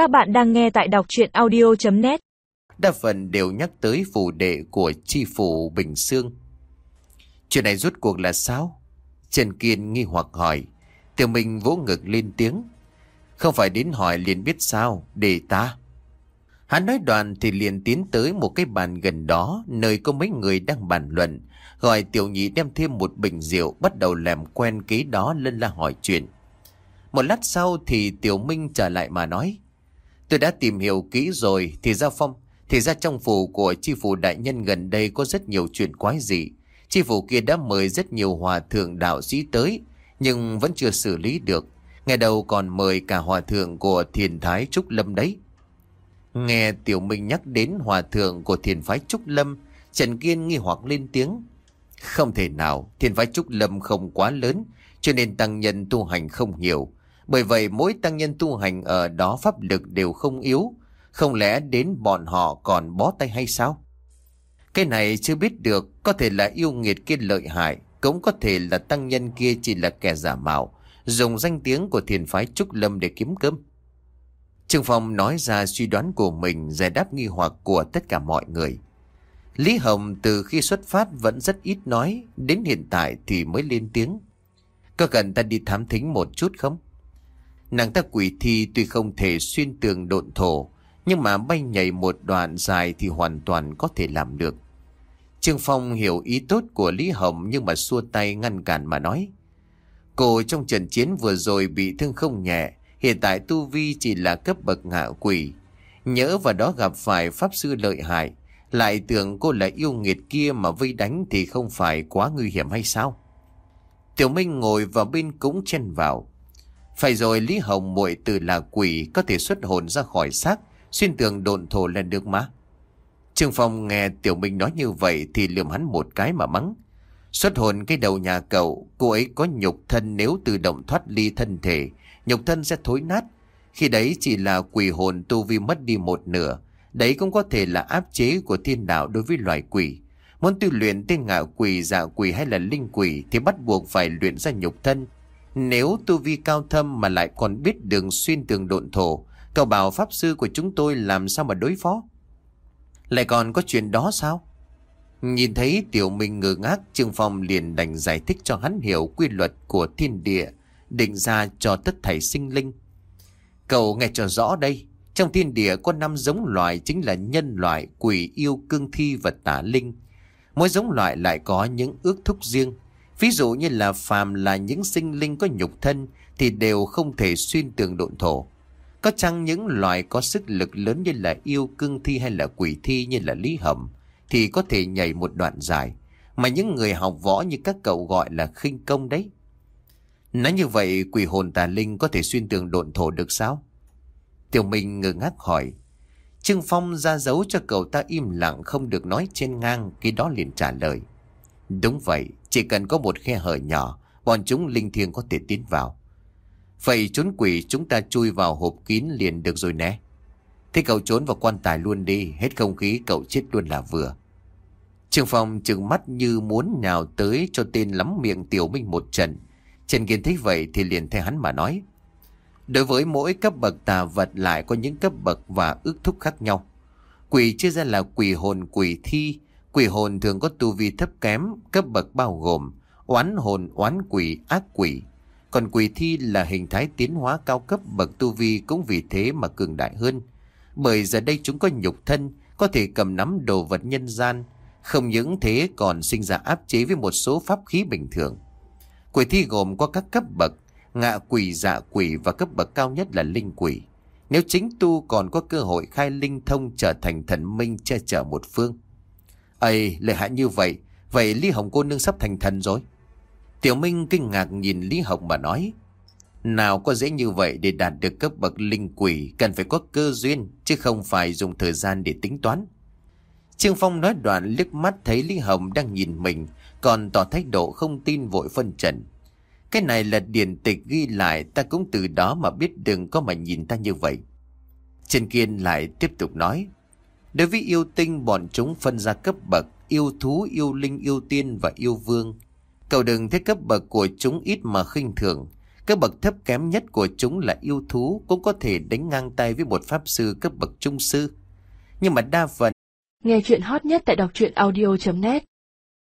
Các bạn đang nghe tại đọc chuyện audio.net Đa phần đều nhắc tới phủ đệ của chi phủ Bình Sương. Chuyện này rút cuộc là sao? Trần Kiên nghi hoặc hỏi. Tiểu Minh vỗ ngực lên tiếng. Không phải đến hỏi liền biết sao, để ta. Hắn nói đoàn thì liền tiến tới một cái bàn gần đó, nơi có mấy người đang bàn luận. Gọi tiểu nhị đem thêm một bình rượu, bắt đầu làm quen kế đó lên la hỏi chuyện. Một lát sau thì Tiểu Minh trở lại mà nói. Tôi đã tìm hiểu kỹ rồi, thì ra phong, thì ra trong phủ của chi phủ đại nhân gần đây có rất nhiều chuyện quái dị. Chi phủ kia đã mời rất nhiều hòa thượng đạo sĩ tới, nhưng vẫn chưa xử lý được. Ngày đầu còn mời cả hòa thượng của thiền thái Trúc Lâm đấy. Nghe Tiểu Minh nhắc đến hòa thượng của thiền phái Trúc Lâm, Trần Kiên nghi hoặc lên tiếng. Không thể nào, thiền phái Trúc Lâm không quá lớn, cho nên tăng nhân tu hành không nhiều. Bởi vậy mỗi tăng nhân tu hành ở đó pháp lực đều không yếu. Không lẽ đến bọn họ còn bó tay hay sao? Cái này chưa biết được, có thể là yêu nghiệt kia lợi hại, cũng có thể là tăng nhân kia chỉ là kẻ giả mạo, dùng danh tiếng của thiền phái Trúc Lâm để kiếm cơm. Trương Phong nói ra suy đoán của mình giải đáp nghi hoặc của tất cả mọi người. Lý Hồng từ khi xuất phát vẫn rất ít nói, đến hiện tại thì mới lên tiếng. Có cần ta đi thám thính một chút không? Nàng ta quỷ thi tuy không thể xuyên tường độn thổ, nhưng mà bay nhảy một đoạn dài thì hoàn toàn có thể làm được. Trương Phong hiểu ý tốt của Lý Hồng nhưng mà xua tay ngăn cản mà nói. Cô trong trận chiến vừa rồi bị thương không nhẹ, hiện tại Tu Vi chỉ là cấp bậc ngạ quỷ. Nhớ vào đó gặp phải Pháp Sư lợi hại, lại tưởng cô là yêu nghiệt kia mà vây đánh thì không phải quá nguy hiểm hay sao? Tiểu Minh ngồi vào bên cũng chen vào. Phải rồi Lý Hồng muội từ là quỷ có thể xuất hồn ra khỏi xác, xuyên tường độn thổ lên được má. Trương Phong nghe Tiểu Minh nói như vậy thì liềm hắn một cái mà mắng. Xuất hồn cái đầu nhà cậu, cô ấy có nhục thân nếu tự động thoát ly thân thể, nhục thân sẽ thối nát. Khi đấy chỉ là quỷ hồn tu vi mất đi một nửa, đấy cũng có thể là áp chế của thiên đạo đối với loài quỷ. Muốn tu luyện tên ngạo quỷ, dạ quỷ hay là linh quỷ thì bắt buộc phải luyện ra nhục thân. Nếu tu vi cao thâm mà lại còn biết đường xuyên tường độn thổ, cậu bảo pháp sư của chúng tôi làm sao mà đối phó? Lại còn có chuyện đó sao? Nhìn thấy tiểu minh ngơ ngác, Trương Phong liền đành giải thích cho hắn hiểu quy luật của thiên địa, định ra cho tất thảy sinh linh. Cậu nghe cho rõ đây, trong thiên địa có năm giống loài chính là nhân loại, quỷ yêu, cương thi và tả linh. Mỗi giống loại lại có những ước thúc riêng. Ví dụ như là phàm là những sinh linh có nhục thân thì đều không thể xuyên tường độn thổ. Có chăng những loài có sức lực lớn như là yêu cương thi hay là quỷ thi như là lý hầm thì có thể nhảy một đoạn dài. Mà những người học võ như các cậu gọi là khinh công đấy. Nói như vậy, quỷ hồn tà linh có thể xuyên tường độn thổ được sao? Tiểu Minh ngơ ngác hỏi. Trương Phong ra dấu cho cậu ta im lặng không được nói trên ngang, khi đó liền trả lời. Đúng vậy, chỉ cần có một khe hở nhỏ, bọn chúng linh thiêng có thể tiến vào. Vậy trốn quỷ chúng ta chui vào hộp kín liền được rồi nè. Thế cậu trốn vào quan tài luôn đi, hết không khí cậu chết luôn là vừa. Trương Phong trừng mắt như muốn nhào tới cho tên lắm miệng Tiểu Minh một trận. Trần Kiên thấy vậy thì liền theo hắn mà nói. Đối với mỗi cấp bậc tà vật lại có những cấp bậc và ước thúc khác nhau. Quỷ chia ra là quỷ hồn quỷ thi. Quỷ hồn thường có tu vi thấp kém, cấp bậc bao gồm oán hồn, oán quỷ, ác quỷ. Còn quỷ thi là hình thái tiến hóa cao cấp bậc tu vi cũng vì thế mà cường đại hơn. Bởi giờ đây chúng có nhục thân, có thể cầm nắm đồ vật nhân gian. Không những thế còn sinh ra áp chế với một số pháp khí bình thường. Quỷ thi gồm có các cấp bậc, ngạ quỷ, dạ quỷ và cấp bậc cao nhất là linh quỷ. Nếu chính tu còn có cơ hội khai linh thông trở thành thần minh che chở một phương. Ây, lợi hại như vậy, vậy Lý Hồng cô nương sắp thành thần rồi. Tiểu Minh kinh ngạc nhìn Lý Hồng mà nói. Nào có dễ như vậy để đạt được cấp bậc linh quỷ cần phải có cơ duyên chứ không phải dùng thời gian để tính toán. Trương Phong nói đoạn liếc mắt thấy Lý Hồng đang nhìn mình còn tỏ thái độ không tin vội phân trần. Cái này là điển tịch ghi lại ta cũng từ đó mà biết đừng có mà nhìn ta như vậy. Trần Kiên lại tiếp tục nói. Đối với yêu tinh bọn chúng phân ra cấp bậc yêu thú, yêu linh, yêu tiên và yêu vương. Cậu đừng thấy cấp bậc của chúng ít mà khinh thường. Cấp bậc thấp kém nhất của chúng là yêu thú cũng có thể đánh ngang tay với một pháp sư cấp bậc trung sư. Nhưng mà đa phần Nghe chuyện hot nhất tại đọc truyện audio.net